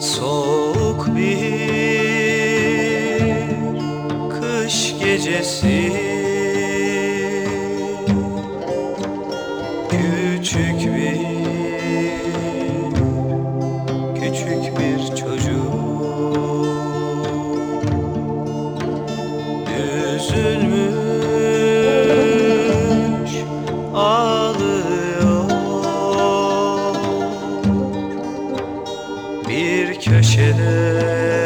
Soğuk bir sensin Küçük bir Küçük bir çocuk. Üzülmüş Ağlıyor. Bir köşede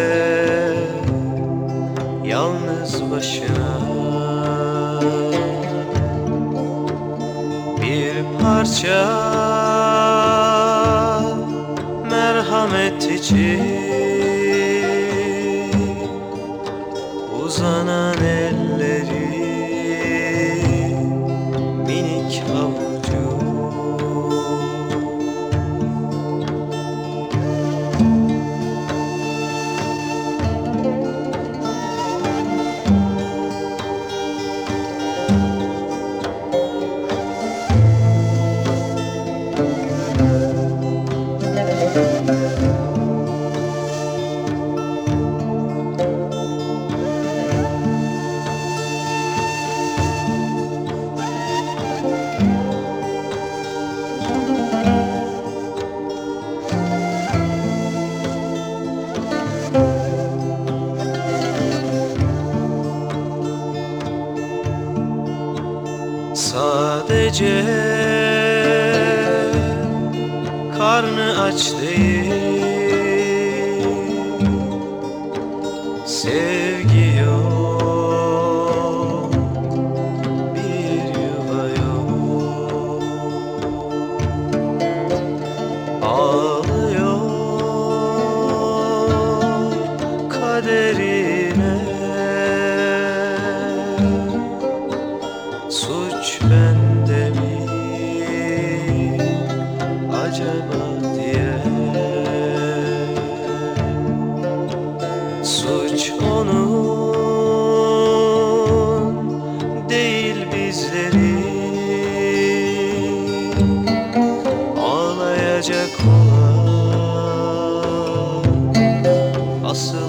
Başına Bir parça merhamet için Sadece karnı aç değil Sevgi yok Bir yuva yok. Ağlıyor kaderine Suç bende mi acaba diye? Suç onun değil bizleri. Ağlayacak olan asıl